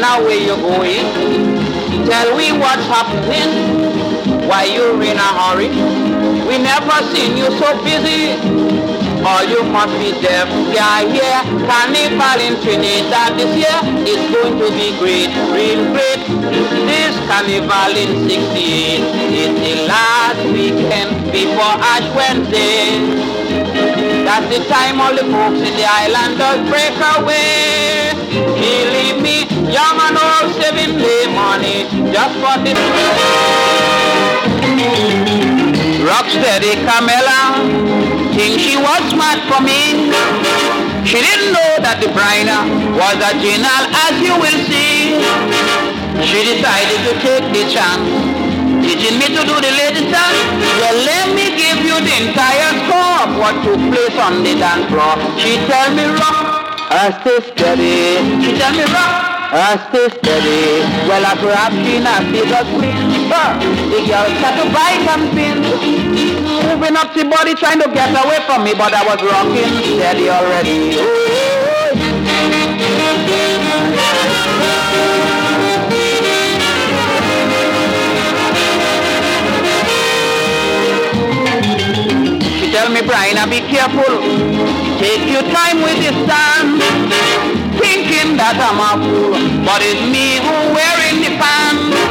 now where you going? Tell me what's happening. Why you're in a hurry? We never seen you so busy. Or you must be deaf. Yeah, yeah. Carnival in Trinidad this year is going to be great, real great. This carnival in 68 is the last weekend before Ash Wednesday. That's the time all the folks in the island does break away. Money just for this. Rocksteady Camilla think she was smart for me. She didn't know that the bride was a general, as you will see. She decided to take the chance, teaching me to do the lady dance. Well, let me give you the entire score of what took place on the dance floor. She tell me rock, I stay steady. She tell me rock. I stay steady. Well, I perhaps she not see the queen. Uh, the girl got to and pin moving up the body trying to get away from me, but I was rocking steady already. She tell me, Brian, be careful. Take your time with this dance. Thinking that I'm a fool, but it's me who wearing the pants.